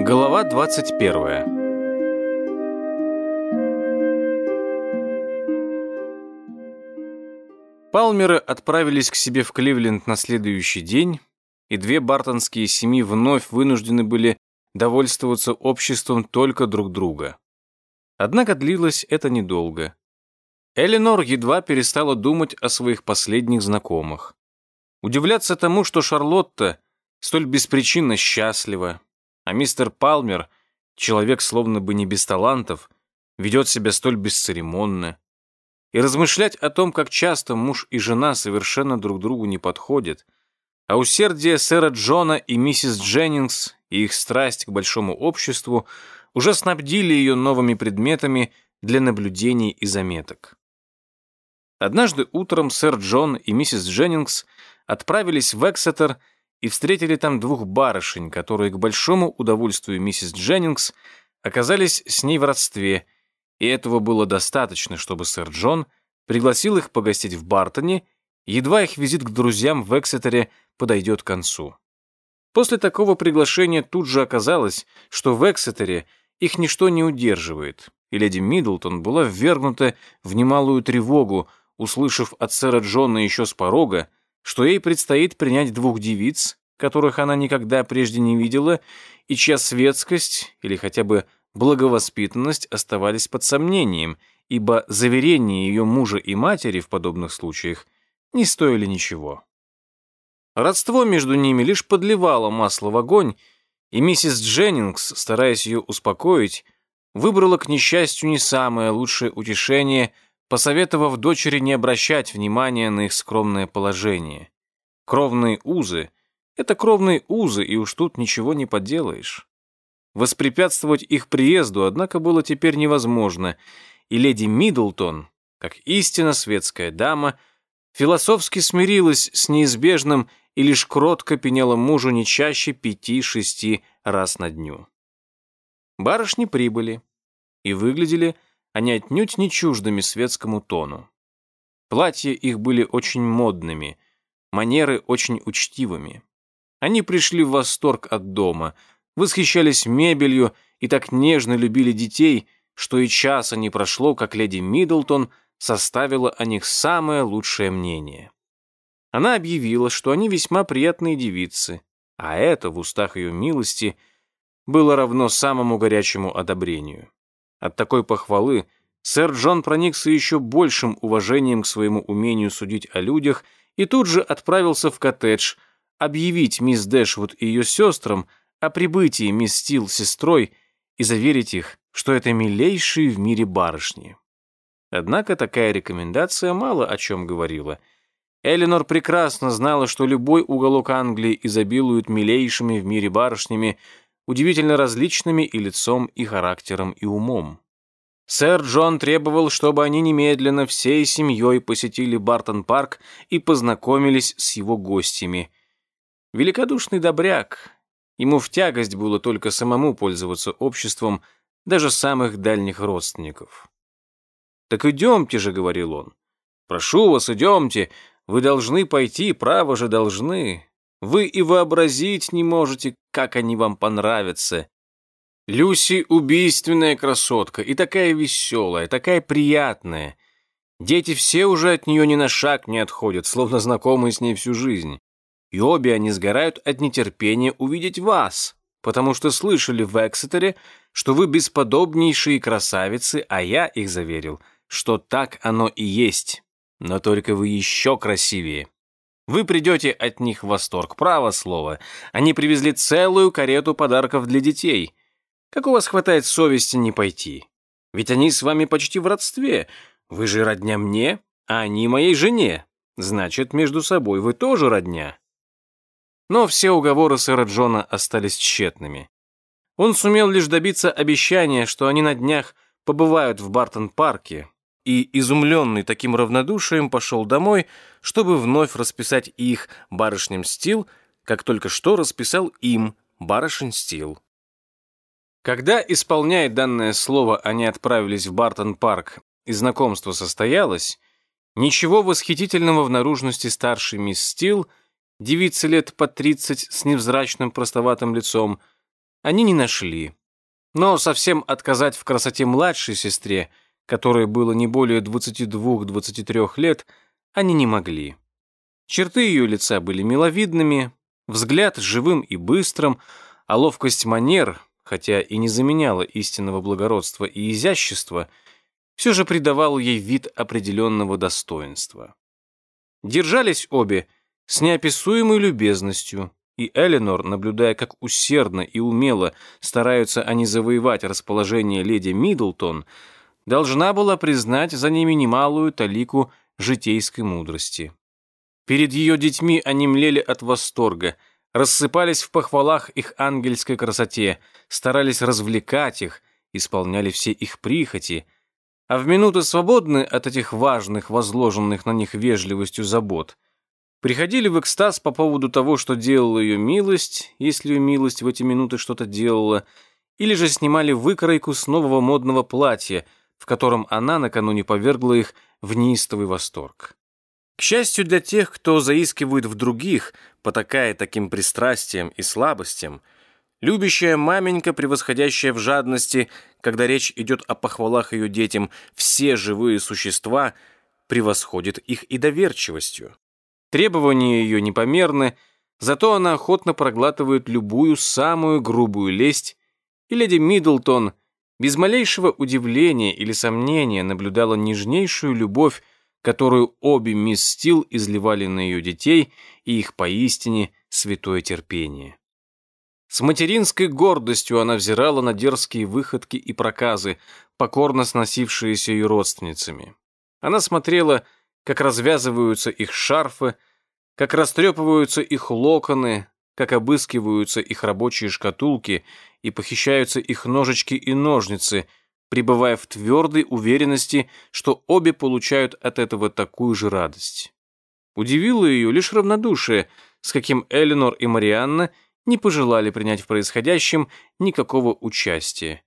Глава 21 Палмеры отправились к себе в Кливленд на следующий день, и две бартонские семьи вновь вынуждены были довольствоваться обществом только друг друга. Однако длилось это недолго. Эленор едва перестала думать о своих последних знакомых. Удивляться тому, что Шарлотта столь беспричинно счастлива, а мистер Палмер, человек словно бы не без талантов, ведет себя столь бесцеремонно. И размышлять о том, как часто муж и жена совершенно друг другу не подходят, а усердие сэра Джона и миссис Дженнингс и их страсть к большому обществу уже снабдили ее новыми предметами для наблюдений и заметок. Однажды утром сэр Джон и миссис Дженнингс отправились в Эксетер и встретили там двух барышень, которые, к большому удовольствию миссис Дженнингс, оказались с ней в родстве, и этого было достаточно, чтобы сэр Джон пригласил их погостить в Бартоне, едва их визит к друзьям в Эксетере подойдет к концу. После такого приглашения тут же оказалось, что в Эксетере их ничто не удерживает, и леди Миддлтон была ввергнута в немалую тревогу, услышав от сэра Джона еще с порога, что ей предстоит принять двух девиц, которых она никогда прежде не видела, и чья светскость или хотя бы благовоспитанность оставались под сомнением, ибо заверения ее мужа и матери в подобных случаях не стоили ничего. Родство между ними лишь подливало масло в огонь, и миссис Дженнингс, стараясь ее успокоить, выбрала, к несчастью, не самое лучшее утешение – посоветовав дочери не обращать внимания на их скромное положение. Кровные узы — это кровные узы, и уж тут ничего не поделаешь. Воспрепятствовать их приезду, однако, было теперь невозможно, и леди Миддлтон, как истинно светская дама, философски смирилась с неизбежным и лишь кротко пеняла мужу не чаще пяти-шести раз на дню. Барышни прибыли и выглядели они отнюдь не чуждыми светскому тону. Платья их были очень модными, манеры очень учтивыми. Они пришли в восторг от дома, восхищались мебелью и так нежно любили детей, что и часа не прошло, как леди Миддлтон составила о них самое лучшее мнение. Она объявила, что они весьма приятные девицы, а это в устах ее милости было равно самому горячему одобрению. От такой похвалы сэр Джон проникся еще большим уважением к своему умению судить о людях и тут же отправился в коттедж объявить мисс Дэшвуд и ее сестрам о прибытии мисс Стил сестрой и заверить их, что это милейшие в мире барышни. Однако такая рекомендация мало о чем говорила. Эленор прекрасно знала, что любой уголок Англии изобилует милейшими в мире барышнями, удивительно различными и лицом, и характером, и умом. Сэр Джон требовал, чтобы они немедленно всей семьей посетили Бартон-парк и познакомились с его гостями. Великодушный добряк. Ему в тягость было только самому пользоваться обществом даже самых дальних родственников. «Так идемте же», — говорил он. «Прошу вас, идемте. Вы должны пойти, право же должны. Вы и вообразить не можете, как они вам понравятся. Люси убийственная красотка и такая веселая, такая приятная. Дети все уже от нее ни на шаг не отходят, словно знакомые с ней всю жизнь. И обе они сгорают от нетерпения увидеть вас, потому что слышали в Эксетере, что вы бесподобнейшие красавицы, а я их заверил, что так оно и есть, но только вы еще красивее. Вы придете от них в восторг, право слово. Они привезли целую карету подарков для детей. Как у вас хватает совести не пойти? Ведь они с вами почти в родстве. Вы же родня мне, а они моей жене. Значит, между собой вы тоже родня. Но все уговоры сэра Джона остались тщетными. Он сумел лишь добиться обещания, что они на днях побывают в Бартон-парке, и, изумленный таким равнодушием, пошел домой, чтобы вновь расписать их барышням Стил, как только что расписал им барышень Стил. Когда, исполняя данное слово, они отправились в Бартон-парк и знакомство состоялось, ничего восхитительного в наружности старшей мисс Стил, девицы лет по тридцать с невзрачным простоватым лицом, они не нашли. Но совсем отказать в красоте младшей сестре, которой было не более 22-23 лет, они не могли. Черты ее лица были миловидными, взгляд живым и быстрым, а ловкость манер, хотя и не заменяла истинного благородства и изящества, все же придавал ей вид определенного достоинства. Держались обе с неописуемой любезностью, и Эленор, наблюдая, как усердно и умело стараются они завоевать расположение леди Миддлтон, должна была признать за ними немалую талику житейской мудрости. Перед ее детьми они млели от восторга, рассыпались в похвалах их ангельской красоте, старались развлекать их, исполняли все их прихоти, а в минуты свободны от этих важных, возложенных на них вежливостью забот – приходили в экстаз по поводу того, что делала ее милость, если ее милость в эти минуты что-то делала, или же снимали выкройку с нового модного платья, в котором она накануне повергла их в неистовый восторг. К счастью для тех, кто заискивает в других, потакая таким пристрастием и слабостям, любящая маменька, превосходящая в жадности, когда речь идет о похвалах ее детям, все живые существа превосходит их и доверчивостью. Требования ее непомерны, зато она охотно проглатывает любую самую грубую лесть, и леди Миддлтон без малейшего удивления или сомнения наблюдала нежнейшую любовь, которую обе мисс Стил изливали на ее детей и их поистине святое терпение. С материнской гордостью она взирала на дерзкие выходки и проказы, покорно сносившиеся ее родственницами. Она смотрела как развязываются их шарфы, как растрепываются их локоны, как обыскиваются их рабочие шкатулки и похищаются их ножички и ножницы, пребывая в твердой уверенности, что обе получают от этого такую же радость. Удивило ее лишь равнодушие, с каким Эленор и Марианна не пожелали принять в происходящем никакого участия.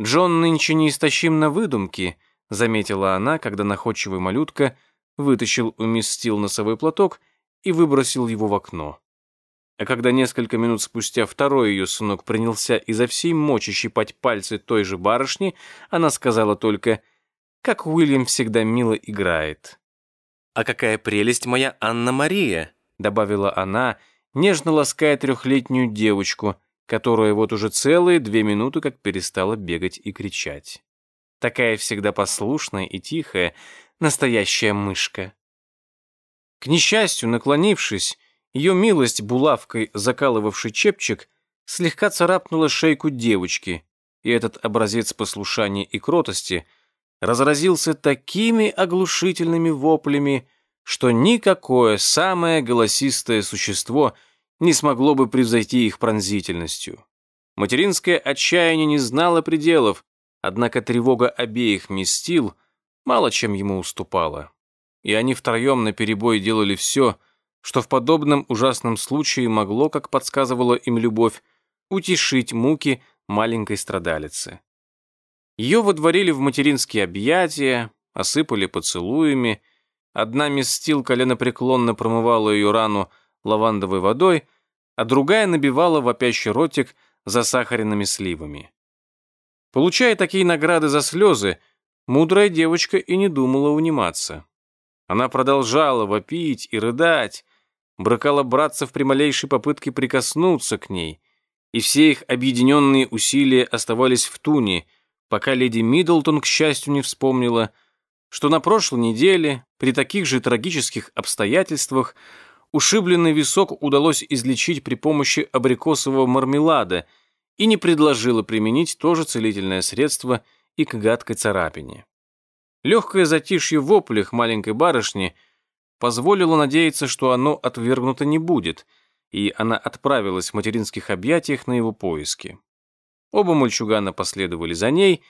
Джон нынче неистощим на выдумки — заметила она, когда находчивый малютка вытащил у мисс Стил носовой платок и выбросил его в окно. А когда несколько минут спустя второй ее сынок принялся изо всей мочи щипать пальцы той же барышни, она сказала только «Как Уильям всегда мило играет». «А какая прелесть моя Анна-Мария!» добавила она, нежно лаская трехлетнюю девочку, которая вот уже целые две минуты как перестала бегать и кричать такая всегда послушная и тихая, настоящая мышка. К несчастью, наклонившись, ее милость булавкой, закалывавший чепчик, слегка царапнула шейку девочки, и этот образец послушания и кротости разразился такими оглушительными воплями, что никакое самое голосистое существо не смогло бы превзойти их пронзительностью. Материнское отчаяние не знало пределов, Однако тревога обеих местил мало чем ему уступала. И они втроем наперебой делали все, что в подобном ужасном случае могло, как подсказывала им любовь, утешить муки маленькой страдалицы. Ее водворили в материнские объятия, осыпали поцелуями, одна местил коленопреклонно промывала ее рану лавандовой водой, а другая набивала вопящий ротик засахаренными сливами. Получая такие награды за слезы, мудрая девочка и не думала униматься. Она продолжала вопить и рыдать, бракала братцев при малейшей попытке прикоснуться к ней, и все их объединенные усилия оставались в туне, пока леди Миддлтон, к счастью, не вспомнила, что на прошлой неделе, при таких же трагических обстоятельствах, ушибленный висок удалось излечить при помощи абрикосового мармелада – и не предложила применить то же целительное средство и к гадкой царапине. Легкое затишье в воплях маленькой барышни позволило надеяться, что оно отвергнуто не будет, и она отправилась в материнских объятиях на его поиски. Оба мальчугана последовали за ней,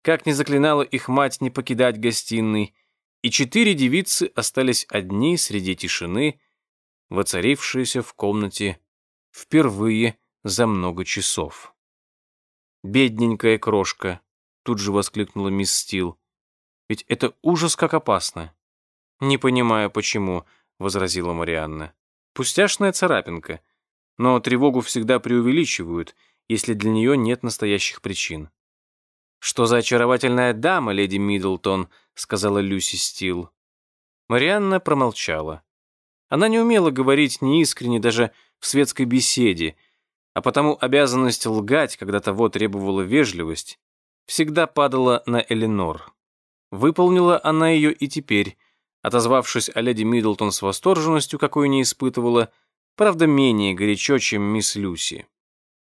как не заклинала их мать не покидать гостиной, и четыре девицы остались одни среди тишины, воцарившиеся в комнате впервые за много часов. «Бедненькая крошка!» — тут же воскликнула мисс Стил. «Ведь это ужас как опасно!» «Не понимаю, почему», — возразила Марианна. «Пустяшная царапинка. Но тревогу всегда преувеличивают, если для нее нет настоящих причин. «Что за очаровательная дама, леди Миддлтон», — сказала Люси Стил. Марианна промолчала. Она не умела говорить неискренне даже в светской беседе, а потому обязанность лгать, когда того требовала вежливость, всегда падала на Эленор. Выполнила она ее и теперь, отозвавшись о леди Миддлтон с восторженностью, какой не испытывала, правда, менее горячо, чем мисс Люси.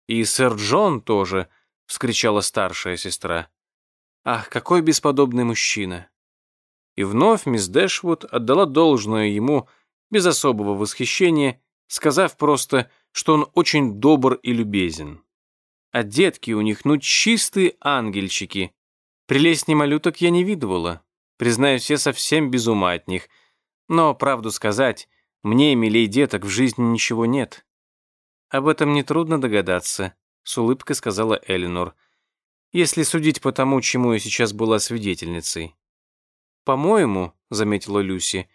«И сэр Джон тоже», — вскричала старшая сестра. «Ах, какой бесподобный мужчина!» И вновь мисс Дэшвуд отдала должное ему без особого восхищения, сказав просто, что он очень добр и любезен. А детки у них, ну, чистые ангельчики. Прелестней малюток я не видывала. Признаюсь, все совсем без ума от них. Но, правду сказать, мне, милей деток, в жизни ничего нет. Об этом нетрудно догадаться, с улыбкой сказала Элинор, если судить по тому, чему я сейчас была свидетельницей. По-моему, заметила Люси,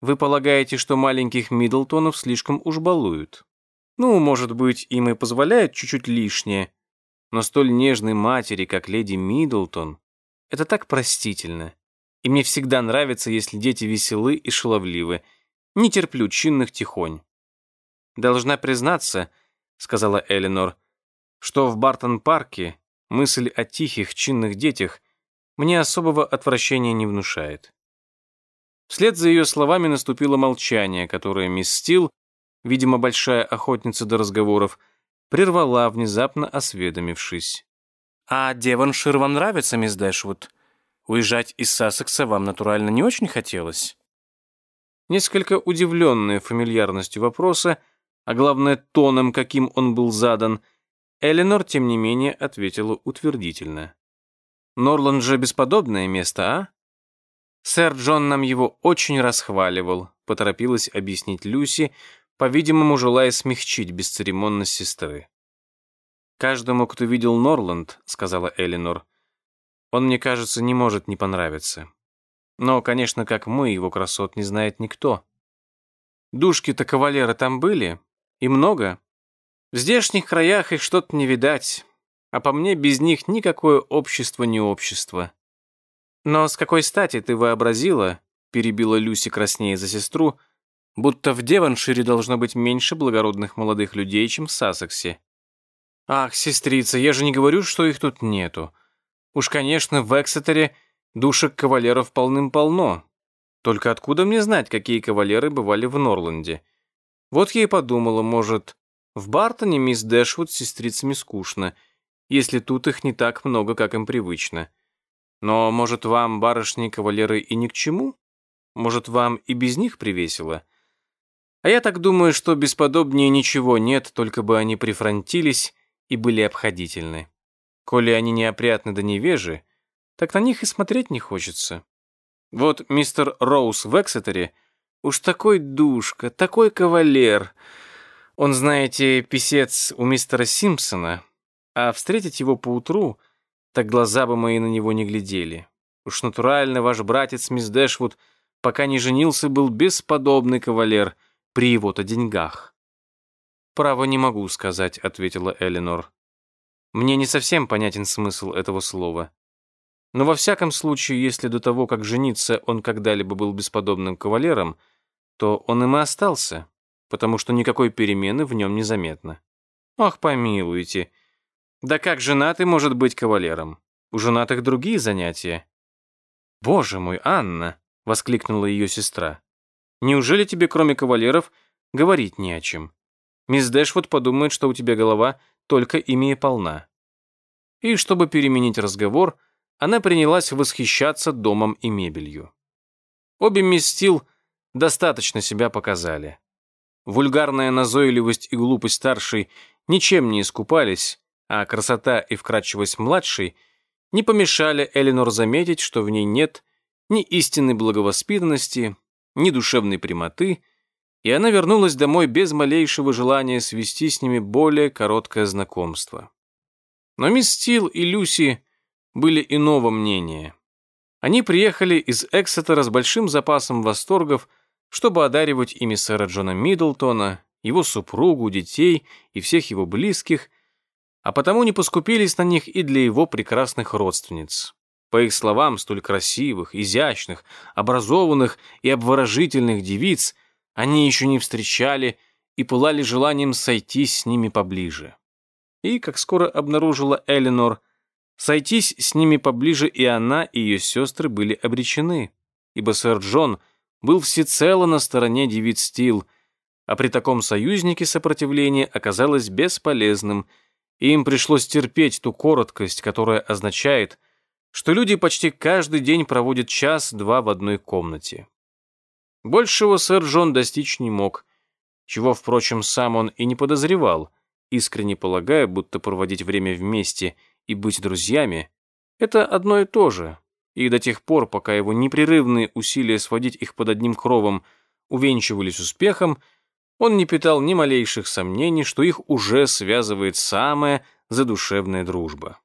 вы полагаете, что маленьких Миддлтонов слишком уж балуют. Ну, может быть, им и позволяют чуть-чуть лишнее, но столь нежной матери, как леди Миддлтон, это так простительно. И мне всегда нравится, если дети веселы и шаловливы. Не терплю чинных тихонь. «Должна признаться», — сказала Эленор, «что в Бартон-парке мысль о тихих, чинных детях мне особого отвращения не внушает». Вслед за ее словами наступило молчание, которое мисс Стил, видимо, большая охотница до разговоров, прервала, внезапно осведомившись. «А Девоншир вам нравится, мисс Дэшвуд? Уезжать из Сассекса вам натурально не очень хотелось?» Несколько удивленная фамильярностью вопроса, а главное тоном, каким он был задан, Эленор, тем не менее, ответила утвердительно. «Норланд же бесподобное место, а?» «Сэр Джон нам его очень расхваливал», — поторопилась объяснить Люси, по-видимому, желая смягчить бесцеремонность сестры. «Каждому, кто видел Норланд», — сказала Эленор, «он, мне кажется, не может не понравиться. Но, конечно, как мы, его красот не знает никто. Душки-то кавалеры там были, и много. В здешних краях их что-то не видать, а по мне без них никакое общество не общество. Но с какой стати ты вообразила, перебила Люси краснее за сестру, будто в Деваншире должно быть меньше благородных молодых людей, чем в Сассексе. Ах, сестрица, я же не говорю, что их тут нету. Уж, конечно, в Эксетере душек кавалеров полным-полно. Только откуда мне знать, какие кавалеры бывали в Норланде? Вот я и подумала, может, в Бартоне мисс Дэшвуд с сестрицами скучно, если тут их не так много, как им привычно. Но, может, вам, барышни кавалеры, и ни к чему? Может, вам и без них привесело? А я так думаю, что бесподобнее ничего нет, только бы они прифронтились и были обходительны. Коли они неопрятны да невежи, так на них и смотреть не хочется. Вот мистер Роуз в Эксетере — Уж такой душка, такой кавалер. Он, знаете, писец у мистера Симпсона, а встретить его поутру, так глаза бы мои на него не глядели. Уж натурально ваш братец мисс Дэшвуд, пока не женился, был бесподобный кавалер при его-то деньгах. «Право не могу сказать», — ответила Эленор. «Мне не совсем понятен смысл этого слова. Но во всяком случае, если до того, как жениться, он когда-либо был бесподобным кавалером, — то он им и остался, потому что никакой перемены в нем не заметно. Ах, помилуйте. Да как женатый может быть кавалером? У женатых другие занятия. Боже мой, Анна, воскликнула ее сестра. Неужели тебе, кроме кавалеров, говорить не о чем? Мисс Дэшвуд подумает, что у тебя голова только ими и полна. И чтобы переменить разговор, она принялась восхищаться домом и мебелью. Обе мисс Стил достаточно себя показали. Вульгарная назойливость и глупость старшей ничем не искупались, а красота и вкрадчивость младшей не помешали Эленор заметить, что в ней нет ни истинной благовоспитанности, ни душевной прямоты, и она вернулась домой без малейшего желания свести с ними более короткое знакомство. Но мисс Стил и Люси были иного мнения. Они приехали из Эксетера с большим запасом восторгов чтобы одаривать ими сэра Джона Миддлтона, его супругу, детей и всех его близких, а потому не поскупились на них и для его прекрасных родственниц. По их словам, столь красивых, изящных, образованных и обворожительных девиц они еще не встречали и пылали желанием сойтись с ними поближе. И, как скоро обнаружила Эленор, сойтись с ними поближе и она, и ее сестры были обречены, ибо сэр Джон был всецело на стороне девиц Стил, а при таком союзнике сопротивление оказалось бесполезным, и им пришлось терпеть ту короткость, которая означает, что люди почти каждый день проводят час-два в одной комнате. Большего сэр Джон достичь не мог, чего, впрочем, сам он и не подозревал, искренне полагая, будто проводить время вместе и быть друзьями — это одно и то же, и до тех пор, пока его непрерывные усилия сводить их под одним кровом увенчивались успехом, он не питал ни малейших сомнений, что их уже связывает самая задушевная дружба.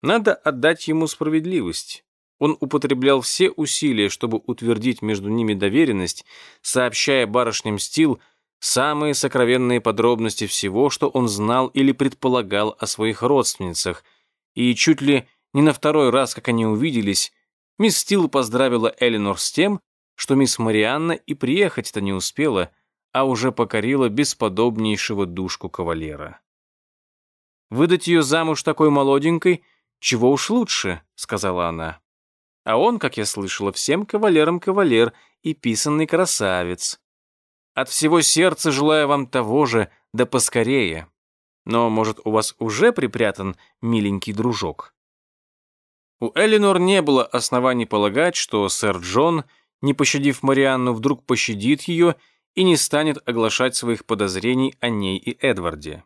Надо отдать ему справедливость. Он употреблял все усилия, чтобы утвердить между ними доверенность, сообщая барышням Стил самые сокровенные подробности всего, что он знал или предполагал о своих родственницах, и чуть ли не на второй раз, как они увиделись, мисс Стил поздравила Эленор с тем, что мисс Марианна и приехать-то не успела, а уже покорила бесподобнейшего душку кавалера. «Выдать ее замуж такой молоденькой, чего уж лучше», — сказала она. «А он, как я слышала, всем кавалерам кавалер и писанный красавец. От всего сердца желаю вам того же, да поскорее. Но, может, у вас уже припрятан миленький дружок?» У Элинор не было оснований полагать, что сэр Джон, не пощадив Марианну, вдруг пощадит ее и не станет оглашать своих подозрений о ней и Эдварде.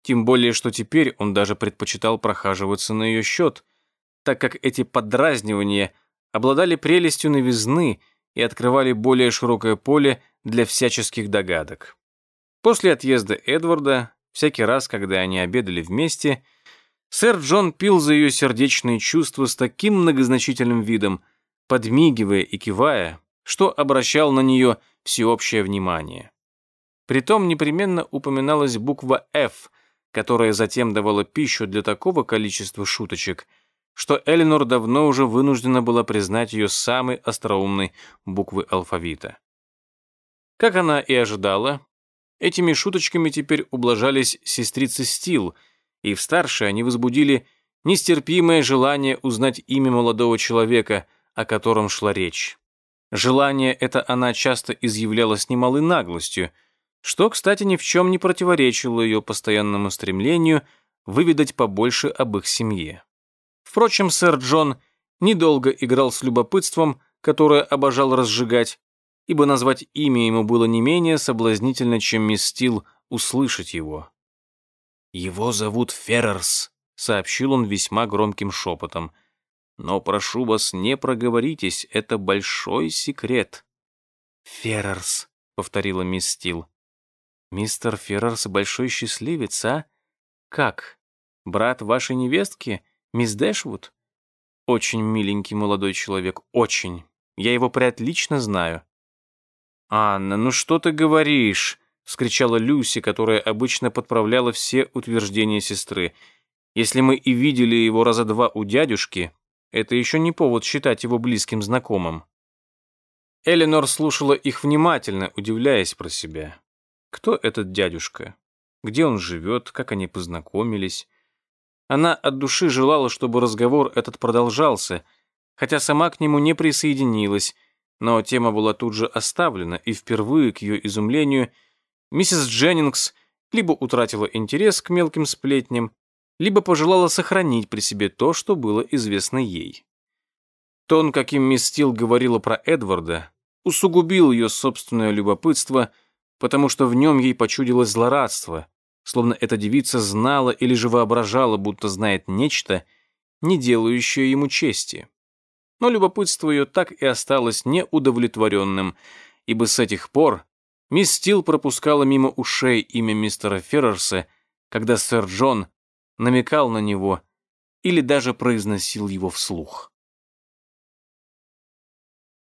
Тем более, что теперь он даже предпочитал прохаживаться на ее счет, так как эти подразнивания обладали прелестью новизны и открывали более широкое поле для всяческих догадок. После отъезда Эдварда, всякий раз, когда они обедали вместе, сэр Джон пил за ее сердечные чувства с таким многозначительным видом, подмигивая и кивая, что обращал на нее всеобщее внимание. Притом непременно упоминалась буква «Ф», которая затем давала пищу для такого количества шуточек, что Эленор давно уже вынуждена была признать ее самой остроумной буквы алфавита. Как она и ожидала, этими шуточками теперь ублажались сестрицы Стил, и в старшей они возбудили нестерпимое желание узнать имя молодого человека, о котором шла речь. Желание это она часто изъявляла с немалой наглостью, что, кстати, ни в чем не противоречило ее постоянному стремлению выведать побольше об их семье. Впрочем, сэр Джон недолго играл с любопытством, которое обожал разжигать, ибо назвать имя ему было не менее соблазнительно, чем мисс Стил услышать его. «Его зовут Феррерс», — сообщил он весьма громким шепотом — но прошу вас, не проговоритесь, это большой секрет». «Феррерс», — повторила мисс Стил. «Мистер Феррерс большой счастливец, а? Как? Брат вашей невестки, мисс Дэшвуд? Очень миленький молодой человек, очень. Я его приотлично знаю». «Анна, ну что ты говоришь?» — вскричала Люси, которая обычно подправляла все утверждения сестры. «Если мы и видели его раза два у дядюшки, это еще не повод считать его близким знакомым. Эленор слушала их внимательно, удивляясь про себя. Кто этот дядюшка? Где он живет? Как они познакомились? Она от души желала, чтобы разговор этот продолжался, хотя сама к нему не присоединилась, но тема была тут же оставлена, и впервые, к ее изумлению, миссис Дженнингс либо утратила интерес к мелким сплетням, либо пожелала сохранить при себе то, что было известно ей. Тон, каким мисс Стил говорила про Эдварда, усугубил ее собственное любопытство, потому что в нем ей почудилось злорадство, словно эта девица знала или же воображала, будто знает нечто, не делающее ему чести. Но любопытство ее так и осталось неудовлетворенным, ибо с этих пор мисс Стил пропускала мимо ушей имя мистера Феррерса, когда сэр Джон намекал на него или даже произносил его вслух.